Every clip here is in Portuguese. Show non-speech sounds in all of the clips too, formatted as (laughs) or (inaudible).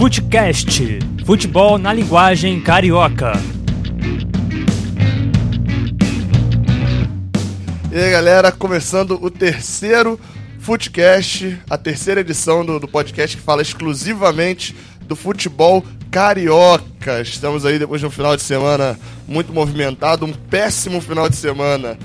Footcast Futebol na linguagem carioca. E aí, galera, começando o terceiro Footcast, a terceira edição do, do podcast que fala exclusivamente do futebol carioca. Estamos aí depois de um final de semana muito movimentado, um péssimo final de semana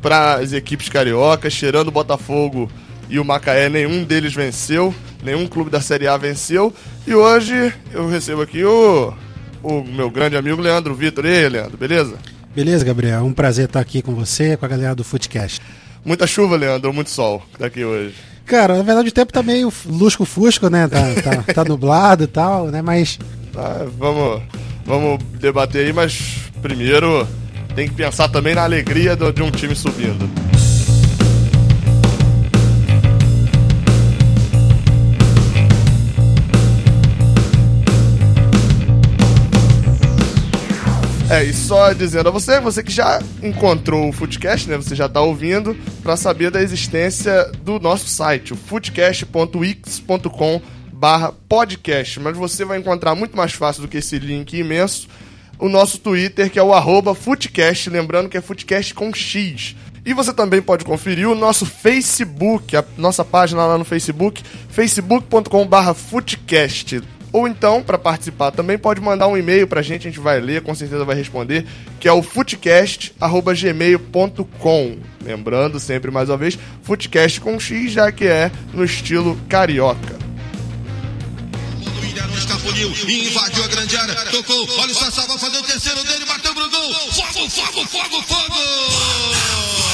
para as equipes cariocas, cheirando o Botafogo e o Macaé, nenhum deles venceu, nenhum clube da Série A venceu. E hoje eu recebo aqui o, o meu grande amigo Leandro Vitor. E aí, Leandro, beleza? Beleza, Gabriel. Um prazer estar aqui com você, com a galera do Footcast. Muita chuva, Leandro, muito sol daqui hoje? Cara, na verdade o tempo tá meio lusco-fusco, né? Tá, tá, tá, (laughs) nublado e tal, né? Mas. Ah, vamos, vamos debater aí, mas primeiro tem que pensar também na alegria de um time subindo. É, e só dizendo a você, você que já encontrou o Footcast, né? Você já tá ouvindo, para saber da existência do nosso site, o footcast.wix.com barra podcast. Mas você vai encontrar muito mais fácil do que esse link imenso o nosso Twitter, que é o arroba Footcast, lembrando que é Footcast com X. E você também pode conferir o nosso Facebook, a nossa página lá no Facebook, facebook.com.br Footcast. Ou então, para participar também, pode mandar um e-mail pra gente, a gente vai ler, com certeza vai responder, que é o footcast.gmail.com. Lembrando, sempre mais uma vez, footcast com X, já que é no estilo carioca. Escapuliu, invadiu a grande área, tocou, olha o Sassá, vai fazer o terceiro dele, bateu pro gol, fogo, fogo, fogo, fogo! Fogo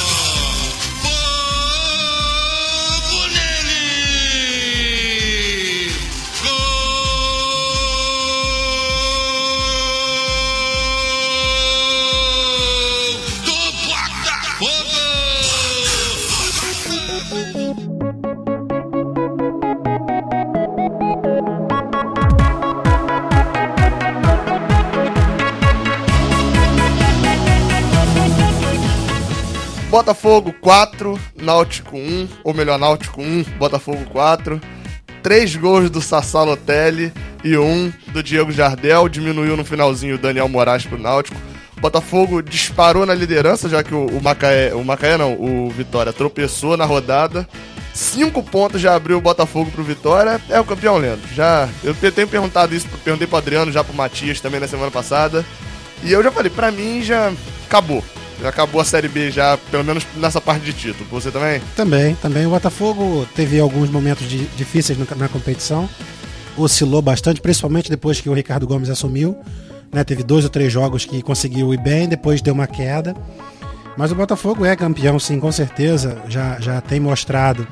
Botafogo 4, Náutico 1, ou melhor, Náutico 1, Botafogo 4. Três gols do Sassá Lotelli e um do Diego Jardel. Diminuiu no finalzinho o Daniel Moraes pro Náutico. Botafogo disparou na liderança, já que o, o Macaé, o Macaé não, o Vitória tropeçou na rodada. Cinco pontos já abriu o Botafogo pro Vitória. É o campeão, Leandro. Já, eu tenho perguntado isso, perguntei pro Adriano, já pro Matias também na semana passada. E eu já falei, pra mim já acabou. Já acabou a Série B já, pelo menos nessa parte de título. Você também? Também, também. O Botafogo teve alguns momentos de, difíceis na, na, competição. Oscilou bastante, principalmente depois que o Ricardo Gomes assumiu. Né, teve dois ou três jogos que conseguiu ir bem, depois deu uma queda. Mas o Botafogo é campeão, sim, com certeza. Já, já tem mostrado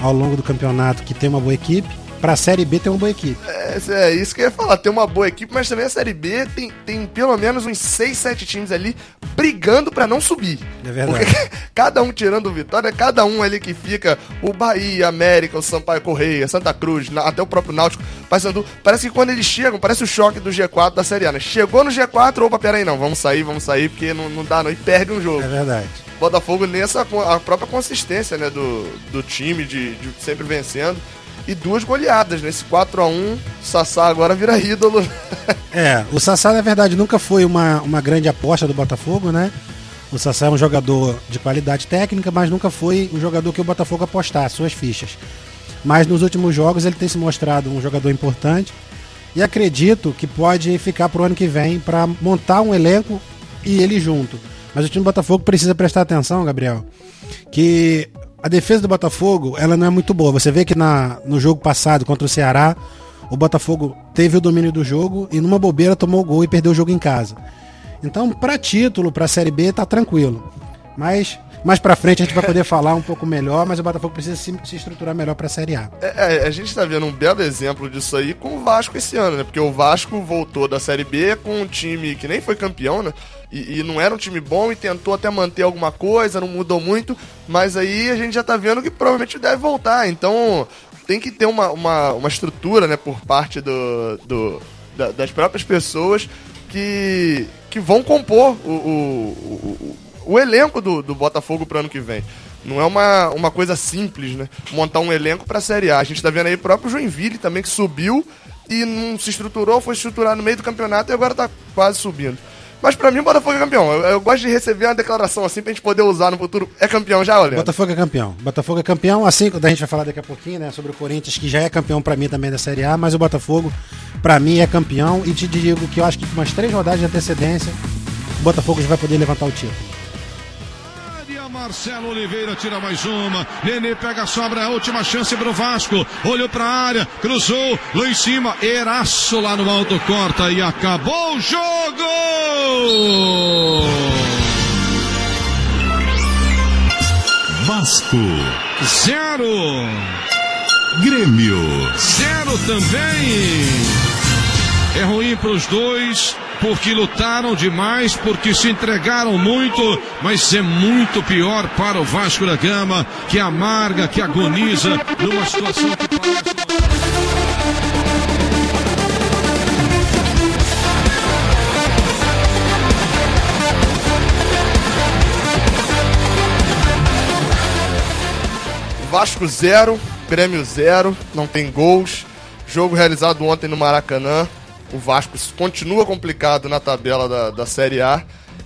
ao longo do campeonato que tem uma boa equipe. Pra Série B tem uma boa equipe. É, é, isso que eu ia falar, tem uma boa equipe, mas também a Série B tem, tem pelo menos uns 6, 7 times ali brigando para não subir. É verdade. Porque (laughs) cada um tirando vitória, cada um ali que fica, o Bahia, América, o Sampaio Correia, Santa Cruz, até o próprio Náutico, passando. Parece que quando eles chegam, parece o choque do G4 da Série A, né? Chegou no G4, opa, peraí, não, vamos sair, vamos sair, porque não, não dá não, e perde um jogo. É verdade. Botafogo nessa, a própria consistência, né, do, do time, de, de sempre vencendo e duas goleadas. Nesse 4 a 1 Sassá agora vira ídolo. (laughs) É, o Sassá, na verdade, nunca foi uma, uma grande aposta do Botafogo, né? O Sassá é um jogador de qualidade técnica, mas nunca foi um jogador que o Botafogo apostasse suas fichas. Mas nos últimos jogos ele tem se mostrado um jogador importante e acredito que pode ficar pro ano que vem para montar um elenco e ele junto. Mas o time do Botafogo precisa prestar atenção, Gabriel, que a defesa do Botafogo ela não é muito boa. Você vê que na, no jogo passado contra o Ceará, o Botafogo teve o domínio do jogo e numa bobeira tomou o gol e perdeu o jogo em casa. Então, para título, para Série B, tá tranquilo. Mas mais para frente a gente vai poder falar um pouco melhor, mas o Botafogo precisa se, se estruturar melhor para a Série A. É, é, a gente está vendo um belo exemplo disso aí com o Vasco esse ano, né? Porque o Vasco voltou da Série B com um time que nem foi campeão, né? E, e, não era um time bom e tentou até manter alguma coisa, não mudou muito, mas aí a gente já tá vendo que provavelmente deve voltar. Então tem que ter uma, uma, uma estrutura, né, por parte do, do da, das próprias pessoas que, que vão compor o, o, o, o elenco do, do Botafogo pro ano que vem. Não é uma, uma coisa simples, né? Montar um elenco pra Série A. A gente tá vendo aí o próprio Joinville também, que subiu, e não se estruturou, foi estruturar no meio do campeonato e agora tá quase subindo. Mas pra mim o Botafogo é campeão. Eu, eu gosto de receber uma declaração assim pra gente poder usar no futuro. É campeão já, olha. Botafogo é campeão. Botafogo é campeão, assim a gente vai falar daqui a pouquinho, né, sobre o Corinthians, que já é campeão pra mim também da Série A, mas o Botafogo, pra mim, é campeão. E te digo que eu acho que com umas três rodadas de antecedência, o Botafogo já vai poder levantar o título. Marcelo Oliveira tira mais uma. Nenê pega a sobra, é a última chance pro Vasco. Olhou pra área, cruzou, lá em cima. Eraço lá no alto, corta e acabou o jogo! Vasco, zero. Grêmio, zero também. É ruim para os dois, porque lutaram demais, porque se entregaram muito, mas é muito pior para o Vasco da Gama, que amarga, que agoniza numa situação que parece. Vasco 0, Grêmio 0, não tem gols. Jogo realizado ontem no Maracanã. O Vasco continua complicado na tabela da, da Série A.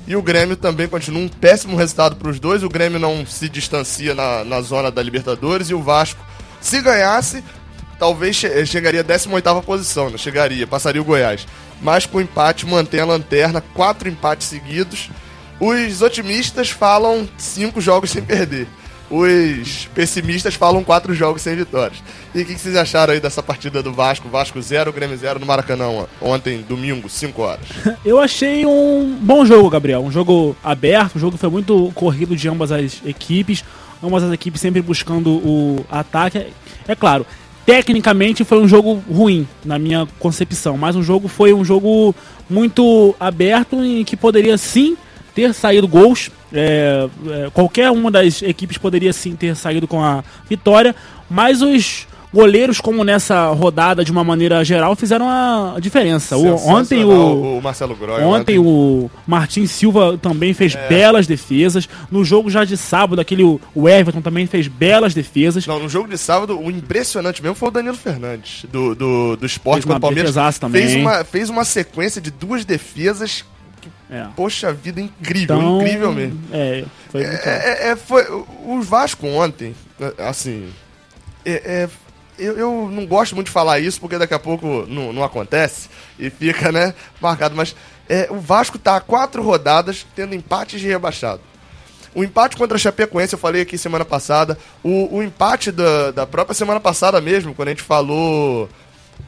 E o Grêmio também continua um péssimo resultado para os dois. O Grêmio não se distancia na, na zona da Libertadores. E o Vasco, se ganhasse, talvez che chegaria à 18 posição. Né? Chegaria, passaria o Goiás. Mas com empate mantém a lanterna, quatro empates seguidos. Os otimistas falam cinco jogos sem perder os pessimistas falam quatro jogos sem vitórias. E o que, que, vocês acharam aí dessa partida do Vasco? Vasco 0, Grêmio 0 no Maracanã ontem, domingo, 5 horas. (laughs) Eu achei um bom jogo, Gabriel. Um jogo aberto, um jogo que foi muito corrido de ambas as equipes. Ambas as equipes sempre buscando o ataque. É claro, tecnicamente foi um jogo ruim, na minha concepção. Mas um jogo foi um jogo muito aberto em que poderia sim ter saído gols é, é, qualquer uma das equipes poderia sim ter saído com a vitória, mas os goleiros, como nessa rodada de uma maneira geral, fizeram a diferença. O, ontem o, o Marcelo Groy, ontem, ontem o Martin Silva também fez é. belas defesas. No jogo já de sábado, aquele o Everton também fez belas defesas. Não, no jogo de sábado, o impressionante mesmo foi o Danilo Fernandes, do, do, do esporte contra o Palmeiras. Também. Fez uma, fez uma sequência de duas defesas é. Poxa vida, incrível, então, incrível mesmo. É, foi, é, é, é, foi O Vasco ontem, assim. É, é, eu, eu, não gosto muito de falar isso porque daqui a pouco não, não acontece e fica, né, marcado. Mas é, o Vasco tá há quatro rodadas tendo empates de rebaixado. O empate contra a Chapecoense, eu falei aqui semana passada. O, o empate da, da própria semana passada mesmo, quando a gente falou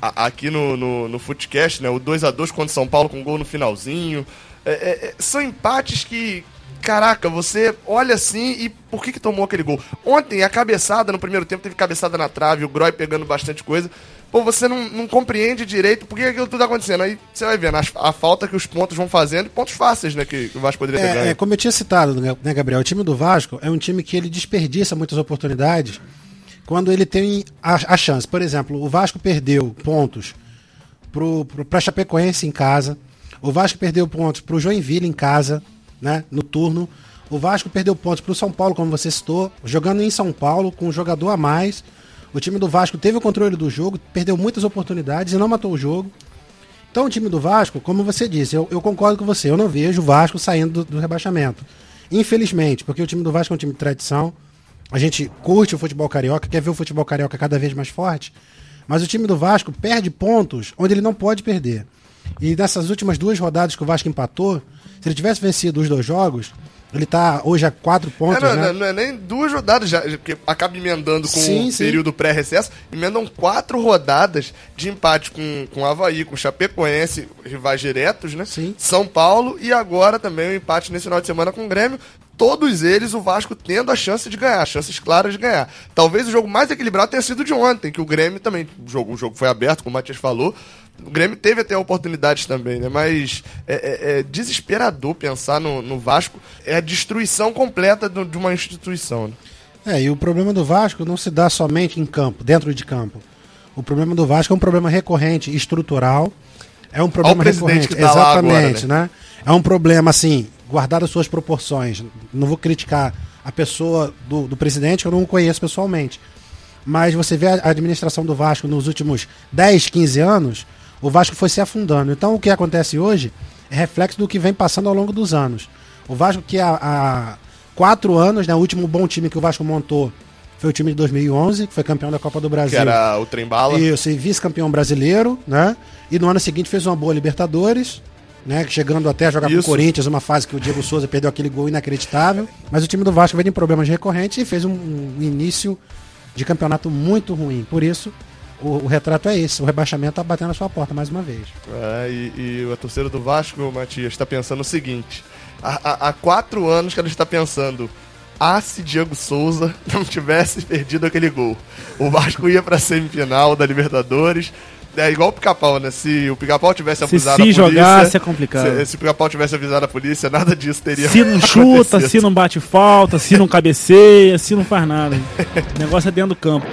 a, aqui no, no, no Footcast, né? O 2 a 2 contra São Paulo com gol no finalzinho. É, é, é, são empates que, caraca, você olha assim e por que, que tomou aquele gol? Ontem, a cabeçada no primeiro tempo teve cabeçada na trave, o Groy pegando bastante coisa. Pô, você não, não compreende direito por que aquilo tudo tá acontecendo. Aí você vai vendo a, a, falta que os pontos vão fazendo e pontos fáceis, né, que, o Vasco poderia ter é, ganho. É, como eu tinha citado, né, né, Gabriel? O time do Vasco é um time que ele desperdiça muitas oportunidades quando ele tem a, a chance. Por exemplo, o Vasco perdeu pontos pro, pro, pra Chapecoense em casa o Vasco perdeu pontos para o Joinville em casa, né, no turno. O Vasco perdeu pontos para o São Paulo, como você citou, jogando em São Paulo com um jogador a mais. O time do Vasco teve o controle do jogo, perdeu muitas oportunidades e não matou o jogo. Então o time do Vasco, como você disse, eu, eu concordo com você, eu não vejo o Vasco saindo do, do, rebaixamento. Infelizmente, porque o time do Vasco é um time de tradição. A gente curte o futebol carioca, quer ver o futebol carioca cada vez mais forte. Mas o time do Vasco perde pontos onde ele não pode perder. E nessas últimas duas rodadas que o Vasco empatou, se ele tivesse vencido os dois jogos, ele tá hoje a quatro pontos. É, não, né? não, é nem duas rodadas já, porque acaba emendando com sim, o sim. período pré-recesso. Emendam quatro rodadas de empate com, com Havaí, com Chapecoense, rivais diretos, né? Sim. São Paulo e agora também o um empate nesse final de semana com o Grêmio. Todos eles, o Vasco tendo a chance de ganhar, chances claras de ganhar. Talvez o jogo mais equilibrado tenha sido de ontem, que o Grêmio também. O jogo, o jogo foi aberto, como o Matias falou o Grêmio teve até oportunidades também, né? Mas é, é, é desesperador pensar no, no, Vasco. É a destruição completa do, de uma instituição. Né? É, e o problema do Vasco não se dá somente em campo, dentro de campo. O problema do Vasco é um problema recorrente, estrutural. É um problema recorrente. Tá Exatamente, agora, né? né? É um problema, assim, guardado as suas proporções. Não vou criticar a pessoa do, do presidente, que eu não conheço pessoalmente. mas você vê a administração do Vasco nos últimos 10, 15 anos, o Vasco foi se afundando. Então o que acontece hoje é reflexo do que vem passando ao longo dos anos. O Vasco que há, há quatro anos, né, o último bom time que o Vasco montou foi o time de 2011, que foi campeão da Copa do Brasil. Que era o Trembala. Isso, e vice-campeão brasileiro, né? E no ano seguinte fez uma boa Libertadores, né? Chegando até a jogar com o. Corinthians, uma fase que o Diego Souza perdeu aquele gol inacreditável. Mas o time do Vasco veio em problemas recorrentes e fez um, um início de campeonato muito ruim. Por isso, o, o retrato é esse. O rebaixamento tá batendo na sua porta mais uma vez. É, e, e a torcida do Vasco, Matias, está pensando o seguinte: há, há- há quatro anos que ela está pensando. Ah, se Diego Souza (laughs) não tivesse perdido aquele gol. O Vasco ia pra semifinal da Libertadores. É igual o pica-pau, né? Se o pica-pau tivesse Se avisado se a polícia. jogasse é complicado. Se, se o pica-pau tivesse avisado a polícia, nada disso teria Se não chuta, acontecido. se não bate falta, se não cabeceia, se não faz nada. (laughs) O negócio é dentro do campo.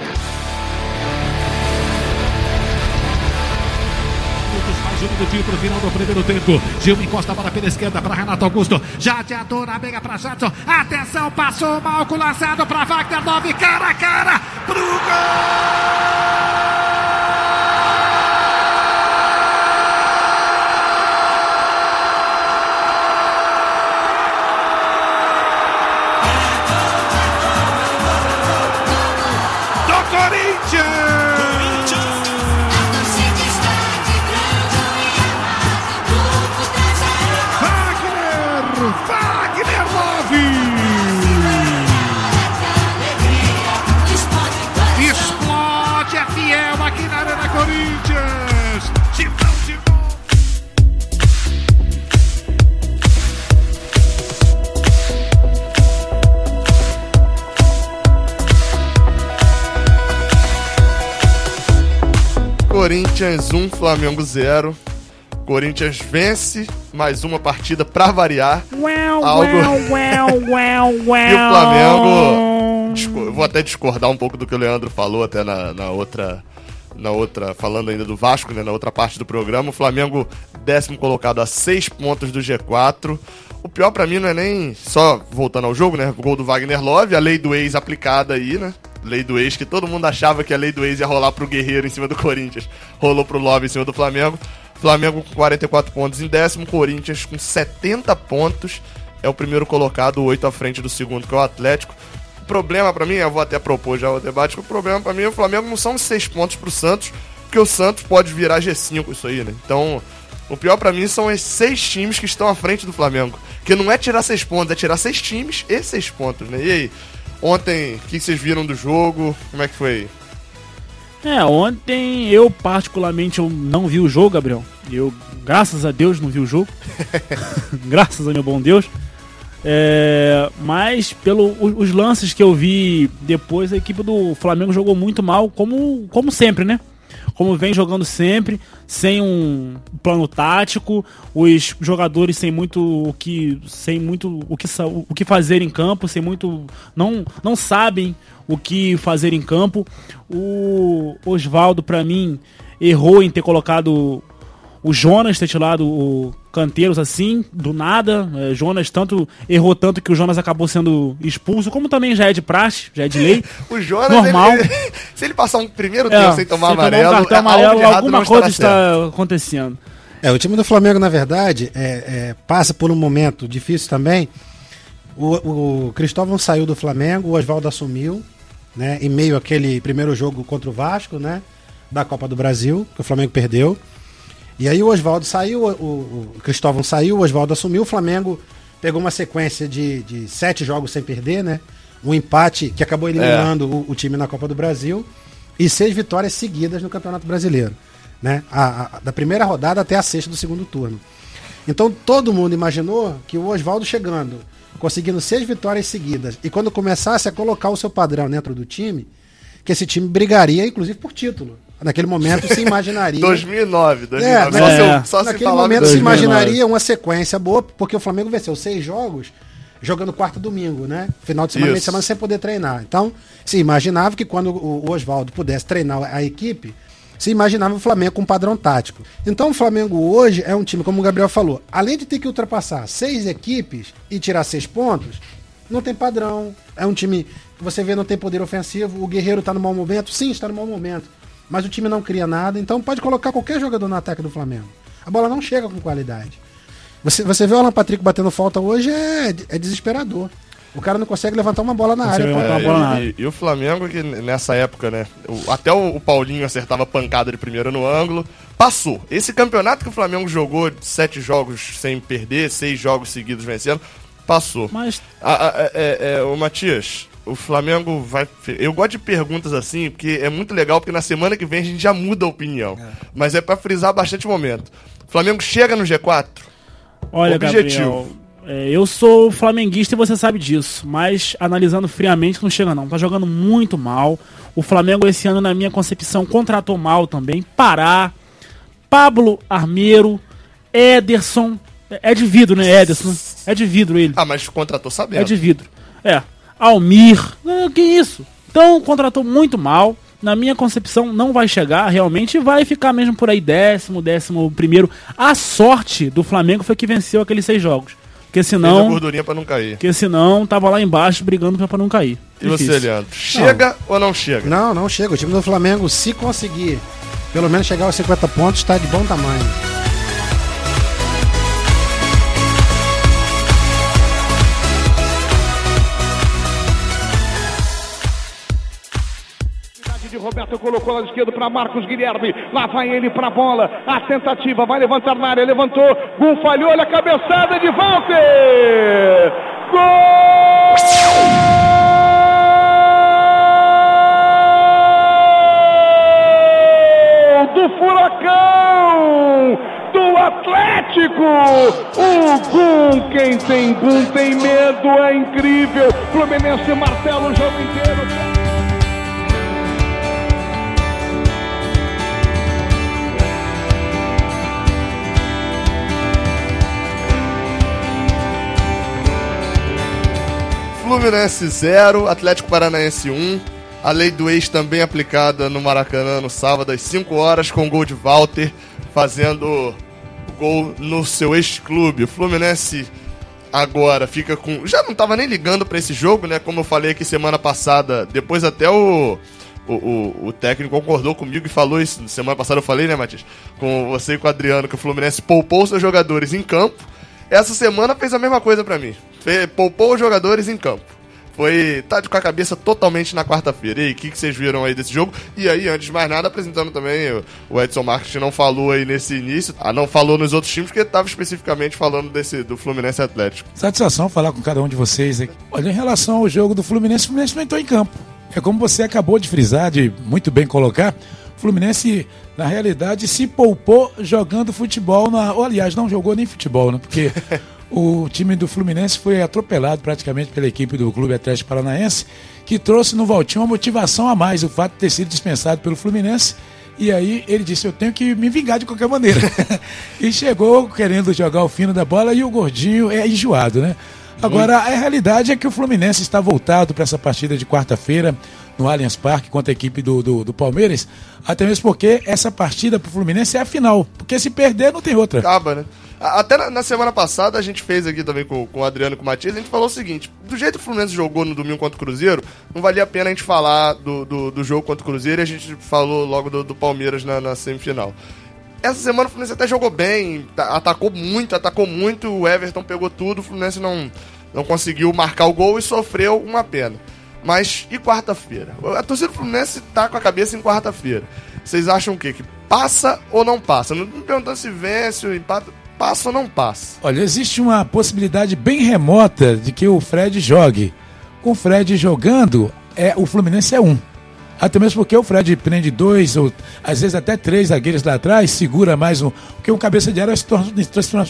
Mais um minutinho pro final do primeiro tempo. Gil encosta a bola pela esquerda para Renato Augusto. Já adiantou na briga para Jadson. Atenção, passou mal com lançado para Wagner 9. Cara a cara pro gol! Corinthians 1, Flamengo 0. Corinthians vence mais uma partida pra variar. Uau, Algo- uau, uau, uau, (laughs) E o Flamengo. eu vou até discordar um pouco do que o Leandro falou, até na, na outra. Na outra, falando ainda do Vasco, né, na outra parte do programa, o Flamengo décimo colocado a seis pontos do G4. O pior pra mim não é nem só voltando ao jogo, né? O gol do Wagner Love, a lei do ex aplicada aí, né? Lei do ex, que todo mundo achava que a lei do ex ia rolar pro Guerreiro em cima do Corinthians. Rolou pro Love em cima do Flamengo. Flamengo com 44 pontos em décimo, Corinthians com 70 pontos. É o primeiro colocado, 8 à frente do segundo, que é o Atlético. O problema pra mim, eu vou até propor já o debate, o problema pra mim é o Flamengo não são 6 pontos pro Santos, porque o Santos pode virar G5 isso aí, né? Então, o pior pra mim são esses seis times que estão à frente do Flamengo. Que não é tirar seis pontos, é tirar seis times e seis pontos, né? E aí, ontem, o que vocês viram do jogo? Como é que foi? É, ontem eu particularmente eu não vi o jogo, Gabriel. Eu, graças a Deus, não vi o jogo. (laughs) (laughs) graças a meu bom Deus. É, mas pelos os lances que eu vi depois, a equipe do Flamengo jogou muito mal, como, como sempre, né? Como vem jogando sempre, sem um plano tático, os jogadores sem muito o que, sem muito o que, o que fazer em campo, sem muito não não sabem o que fazer em campo. O Oswaldo para mim errou em ter colocado o Jonas ter tirado o Canteiros assim, do nada. É, Jonas tanto errou tanto que o Jonas acabou sendo expulso, como também já é de praxe, já é de lei. (laughs) O Jonas, Normal. ele- (laughs) se ele passar um primeiro É, tempo sem tomar se tomar amarelo, um cartão é amarelo, alguma coisa estará certo. está acontecendo. É, o time do Flamengo, na verdade, é, é, passa por um momento difícil também. O, o Cristóvão saiu do Flamengo, o Oswaldo assumiu, né? Em meio àquele primeiro jogo contra o Vasco, né? Da Copa do Brasil, que o Flamengo perdeu. E aí o Oswaldo saiu, o, o- Cristóvão saiu, o Oswaldo assumiu, o Flamengo pegou uma sequência de, de sete jogos sem perder, né? Um empate que acabou eliminando o, o time na Copa do Brasil e seis vitórias seguidas no Campeonato Brasileiro, né? A- a- da primeira rodada até a sexta do segundo turno. Então todo mundo imaginou que o Oswaldo chegando, conseguindo seis vitórias seguidas, e quando começasse a colocar o seu padrão dentro do time, que esse time brigaria, inclusive, por título. Naquele momento se imaginaria. (laughs) 2009, 2009. É, só se, é. eu- só se Naquele falava momento em se 2009. imaginaria uma sequência boa, porque o Flamengo venceu seis jogos jogando quarto domingo, né? Final de semana, meio de semana sem poder treinar. Então, se imaginava que quando o Oswaldo pudesse treinar a equipe, se imaginava o Flamengo com um padrão tático. Então, o Flamengo hoje é um time, como o Gabriel falou, além de ter que ultrapassar seis equipes e tirar seis pontos, não tem padrão. É um time que você vê não tem poder ofensivo. O Guerreiro tá no mau momento. Sim, está no mau momento. Mas o time não cria nada. Então pode colocar qualquer jogador no ataque do Flamengo. A bola não chega com qualidade. Você, você vê o Alan Patrick batendo falta hoje, é, é desesperador. O cara não consegue levantar uma bola na área. pô. uma bola na É, área. e, e o Flamengo, que nessa época, né? o- até o, o Paulinho acertava pancada de primeira no ângulo. Passou. Esse campeonato que o Flamengo jogou, sete jogos sem perder, seis jogos seguidos vencendo, passou. Mas Ah, ah, é, é, é, ô Matias, o Flamengo vai. Eu gosto de perguntas assim, porque é muito legal, porque na semana que vem a gente já muda a opinião. Mas é pra frisar bastante o momento. O Flamengo chega no G4? Olha, Objetivo. Gabriel, é, eu sou flamenguista e você sabe disso, mas analisando friamente não chega não. Tá jogando muito mal. O Flamengo esse ano, na minha concepção, contratou mal também. Pará, Pablo Armeiro, Ederson. É de vidro, né, Ederson? É de vidro ele. Ah, mas contratou sabendo. É de vidro. É. Almir. Ah, que isso? Então, contratou muito mal. Na minha concepção, não vai chegar. Realmente vai ficar mesmo por aí décimo, décimo primeiro. A sorte do Flamengo foi que venceu aqueles seis jogos. Porque Fez a senão, gordurinha pra não cair. porque senão tava lá embaixo brigando pra- não cair. E você, Difícil. Leandro? Chega ou não chega? Não, não chega. O time do Flamengo, se conseguir pelo menos chegar aos 50 pontos, está de bom tamanho. Roberto colocou lá esquerdo para Marcos Guilherme. Lá vai ele para a bola. A tentativa vai levantar na área. Levantou. Gol falhou. Olha a cabeçada de Walter. Gol do Furacão. Do Atlético! O Gum, quem tem Gum tem medo, é incrível. Fluminense martela o jogo inteiro. Fluminense 0, Atlético Paranaense 1. A lei do ex também aplicada no Maracanã no sábado às 5 horas com gol de Walter fazendo gol no seu ex-clube. Fluminense agora fica com. Já não tava nem ligando pra esse jogo, né? Como eu falei aqui semana passada, depois até o. O, o, o técnico concordou comigo e falou isso. Semana passada eu falei, né, Matias? Com você e com o Adriano, que o Fluminense poupou seus jogadores em campo. Essa semana fez a mesma coisa pra mim. Poupou os jogadores em campo. Foi. Tá com a cabeça totalmente na quarta-feira. E aí, o que, que vocês viram aí desse jogo? E aí, antes de mais nada, apresentando também o- Edson Marques, que não falou aí nesse início. Ah, não falou nos outros times, porque tava especificamente falando desse do Fluminense Atlético. Satisfação falar com cada um de vocês aqui. Olha, em relação ao jogo do Fluminense, o Fluminense não entrou em campo. É como você acabou de frisar, de muito bem colocar. O Fluminense, na realidade, se poupou jogando futebol. Na... Ou, aliás, não jogou nem futebol, né? Porque (laughs) o time do Fluminense foi atropelado praticamente pela equipe do Clube Atlético Paranaense, que trouxe no Valtinho uma motivação a mais, o fato de ter sido dispensado pelo Fluminense. E aí ele disse: Eu tenho que me vingar de qualquer maneira. (laughs) e chegou querendo jogar o fino da bola e o gordinho é enjoado, né? Agora, a realidade é que o Fluminense está voltado para essa partida de quarta-feira no Allianz Parque contra a equipe do, do, do Palmeiras, até mesmo porque essa partida para o Fluminense é a final. Porque se perder, não tem outra. Acaba, né? Até na, na semana passada a gente fez aqui também com, com o Adriano e com o Matias, a gente falou o seguinte: do jeito que o Fluminense jogou no domingo contra o Cruzeiro, não valia a pena a gente falar do, do, do jogo contra o Cruzeiro e a gente falou logo do, do Palmeiras na, na semifinal. Essa semana o Fluminense até jogou bem, ta- atacou muito, atacou muito, o Everton pegou tudo, o Fluminense não, não conseguiu marcar o gol e sofreu uma pena. Mas e quarta-feira? A torcida do Fluminense tá com a cabeça em quarta-feira. Vocês acham o quê? Que passa ou não passa? Não tô perguntando se vence ou empata. Passa ou não passa? Olha, existe uma possibilidade bem remota de que o Fred jogue. Com o Fred jogando, é, o Fluminense é um. Até mesmo porque o Fred prende dois, ou às vezes até três zagueiros lá atrás, segura mais um. Porque o cabeça de área se,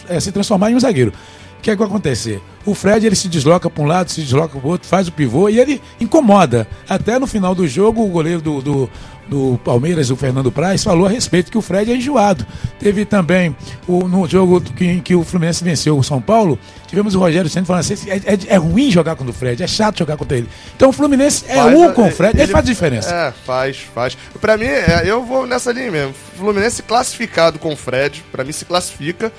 é, se transformar em um zagueiro. O que é que vai acontecer? O Fred ele se desloca para um lado, se desloca para o outro, faz o pivô e ele incomoda. Até no final do jogo, o goleiro do, do, do Palmeiras, o Fernando Praz, falou a respeito que o Fred é enjoado. Teve também o, no jogo que, em que o Fluminense venceu o São Paulo, tivemos o Rogério Senna falando assim: é, é, é ruim jogar contra o Fred, é chato jogar contra ele. Então o Fluminense é Faz um com o Fred, ele, faz diferença. É, faz, faz. Pra mim, é, eu vou nessa linha mesmo. Fluminense classificado com o Fred, pra mim se classifica.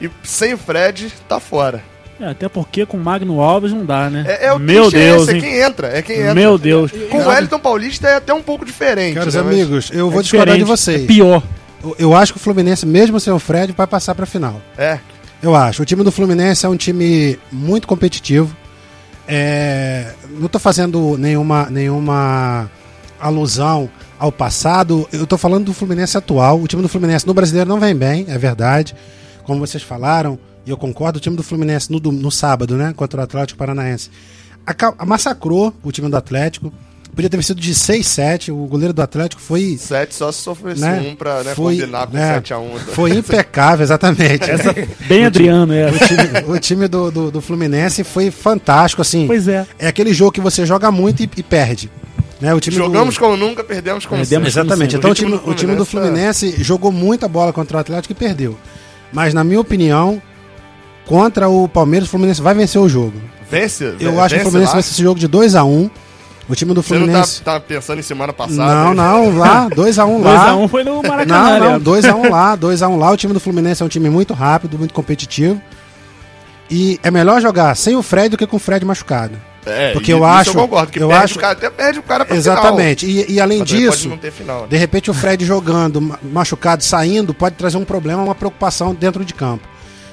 E sem o Fred, tá fora. É, até porque com o Magno Alves não dá, né? É, é o Meu triste é Deus, esse, é quem entra, é quem entra. Meu Deus. Com o Wellington Paulista é até um pouco diferente. Caros né, mas- amigos, eu vou É discordar de vocês. É pior. Eu- Eu acho que o Fluminense, mesmo sem o Fred, vai passar pra final. É. Eu acho. O time do Fluminense é um time muito competitivo. É, Não tô fazendo nenhuma, nenhuma alusão ao passado. Eu tô falando do Fluminense atual. O time do Fluminense no brasileiro não vem bem, é verdade. Como vocês falaram, e eu concordo, o time do Fluminense no, no sábado, né? Contra o Atlético Paranaense. aca- massacrou o time do Atlético. Podia ter sido de 6-7. O goleiro do Atlético foi. 7 só se sofresse Né? um pra né, Foi- combinar com né? 7x1. Foi (laughs) impecável, exatamente. Bem Adriano, é. O time, o time do, do, do Fluminense foi fantástico, assim. Pois é. É aquele jogo que você joga muito e, e perde. Né? O time Jogamos do... como nunca, perdemos como Perdemos sempre. Exatamente. O Então o time, do o time do Fluminense Fluminense jogou muita bola contra o Atlético e perdeu. Mas, na minha opinião, contra o Palmeiras, o Fluminense vai vencer o jogo. Vence? Eu vence acho que o Fluminense vai vencer esse jogo de 2x1. O time do Você não tá, Fluminense. tá pensando em semana passada? Não, hein? não, lá, (laughs) 2x1 lá. 2x1 foi no Maracanã, Não, não, né? 2x1 lá, 2x1 lá. O time do Fluminense é um time muito rápido, muito competitivo. E é melhor jogar sem o Fred do que com o Fred machucado. É, Porque e- eu isso acho- Eu concordo, que eu perde acho- o cara, até perde o cara pra Exatamente. E, e além final. Mas disso, não ter final. né? de repente o Fred jogando, ma- machucado, saindo, pode trazer um problema, uma preocupação dentro de campo.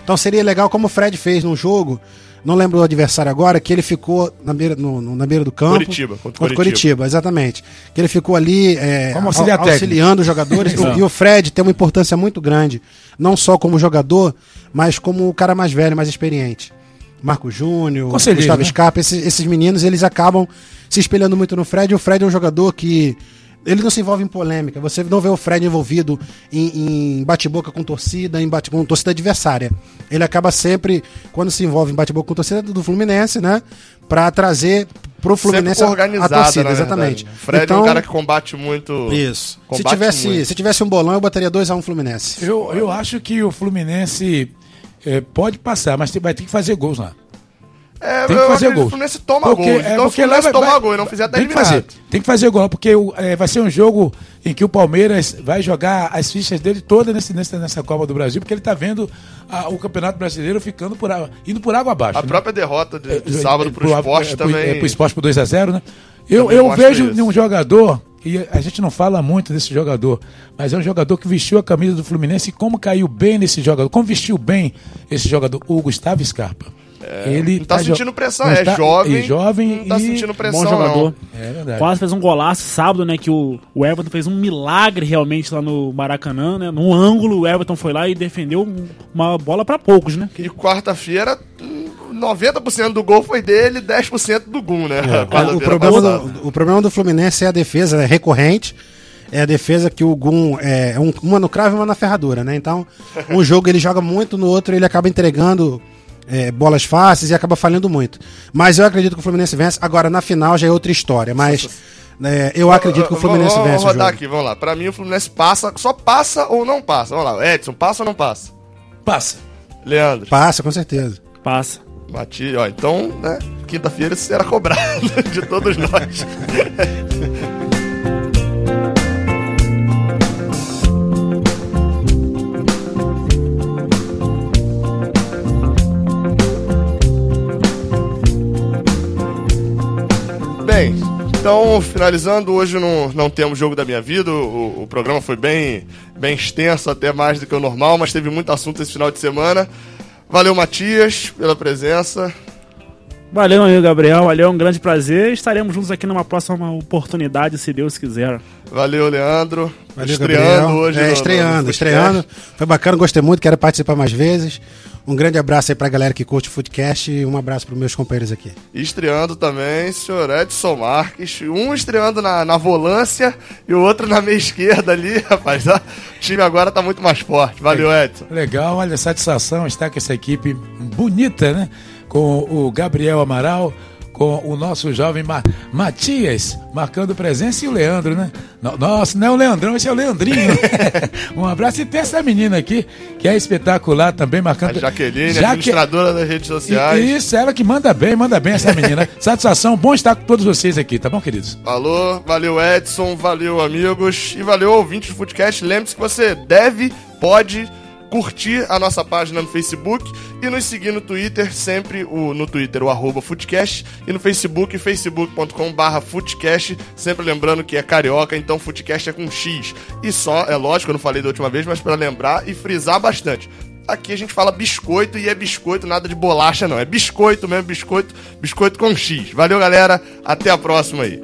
Então seria legal como o Fred fez num jogo, não lembro do adversário agora, que ele ficou na beira, no- no- na beira do campo. Curitiba, contra Contra Curitiba. Curitiba, exatamente. Que ele ficou ali é, Como auxiliar au- técnico. auxiliando os jogadores. (laughs) E o Fred tem uma importância muito grande, não só como jogador, mas como o cara mais velho, mais experiente. Marco Júnior, Gustavo né? Scarpa, esses, esses meninos, eles acabam se espelhando muito no Fred. E o Fred é um jogador que ele não se envolve em polêmica. Você não vê o Fred envolvido em, em bate-boca com torcida, em bate com torcida adversária. Ele acaba sempre, quando se envolve em bate-boca com torcida do Fluminense, né? Pra trazer pro Fluminense a- torcida, na exatamente. verdade. O Fred é um cara que combate muito. Isso. Se Combate tivesse, muito. se tivesse um bolão, eu botaria 2x1 Fluminense. Eu, eu acho que o Fluminense eh, pode passar, mas tem- vai ter que fazer gols lá. É, Tem que fazer acredito que gol. O Fluminense toma Porque- gol. é, Então, se o porque lá vai- tomar vai- gol e não fizer, tá tem que eliminado. fazer. Tem que fazer gol, porque o- eh, vai ser um jogo em que o Palmeiras vai jogar as fichas dele todas nesse, nessa, nessa Copa do Brasil, porque ele tá vendo ah, o Campeonato Brasileiro ficando por indo por água abaixo. A né? própria derrota de, de É, sábado é, pro esporte é, pro- também. É, pro esporte por 2x0, né? Eu, eu vejo isso. um jogador, e a gente não fala muito desse jogador, mas é um jogador que vestiu a camisa do Fluminense e como caiu bem nesse jogador, como vestiu bem esse jogador, o Gustavo Scarpa. Ele Não tá jo- sentindo pressão, não é está- jovem. e jovem Não tá e sentindo pressão, Bom jogador. não. É verdade. Quase fez um golaço sábado, né? Que o, o Everton fez um milagre realmente lá no Maracanã, né? Num ângulo, o Everton foi lá e defendeu um- uma bola pra poucos, né? E quarta-feira, hum, 90% do gol foi dele, 10% do Gum, né? É, (laughs) o, problema do, o problema do Fluminense é a defesa, é recorrente. É a defesa que o Gum é um- uma no cravo e uma na ferradura, né? Então, um (laughs) jogo ele joga muito, no outro ele acaba entregando é, bolas fáceis e acaba falhando muito. Mas eu acredito que o Fluminense vence. Agora, na final já é outra história. Mas é, eu acredito que o Fluminense vence Vamos o rodar jogo. aqui, vamos lá. Pra mim, o Fluminense passa, só passa ou não passa. Vamos lá, Edson, passa ou não passa? Passa. Leandro, Passa, com certeza. Passa. Mati, ó, então, né, quinta-feira isso será cobrado (laughs) de todos nós. Bem, então, finalizando, hoje não, não temos jogo da minha vida. O, o programa foi bem, bem extenso, até mais do que o normal, mas teve muito assunto esse final de semana. Valeu, Matias, pela presença. Valeu, amigo Gabriel. Valeu, um grande prazer. Estaremos juntos aqui numa próxima oportunidade, se Deus quiser. Valeu, Leandro. Valeu, estreando Gabriel. hoje. É, no- estreando, no estreando. Foi bacana, gostei muito, quero participar mais vezes. Um grande abraço aí pra galera que curte o Footcast e um abraço pros meus companheiros aqui. Estreando também, senhor Edson Marques. Um estreando na, na volância e o outro na meia esquerda ali, (laughs) rapaz. ó. O time agora tá muito mais forte. Valeu, Edson. Legal, olha, satisfação estar com essa equipe bonita, né? Com o Gabriel Amaral, com o nosso jovem Ma- Matias, marcando presença, e o Leandro, né? No- Nossa, não é o Leandrão, esse é o Leandrinho. (laughs) (laughs) um abraço. E tem essa menina aqui, que é espetacular também, A marcando. Jaqueline, Jaque- administradora das redes sociais. E- Isso, ela que manda bem, manda bem essa menina. (laughs) Satisfação, bom estar com todos vocês aqui, tá bom, queridos? Falou, valeu Edson, valeu amigos e valeu ouvintes do Footcast. Lembre-se que você deve, pode curtir a nossa página no Facebook e nos seguir no Twitter, sempre o, no Twitter o arroba Footcast e no Facebook, facebook.com barra Footcast, sempre lembrando que é carioca, então Footcast é com X. E só, é lógico, eu não falei da última vez, mas para lembrar e frisar bastante. Aqui a gente fala biscoito e é biscoito, nada de bolacha não. É biscoito mesmo, biscoito, biscoito com X. Valeu, galera. Até a próxima aí.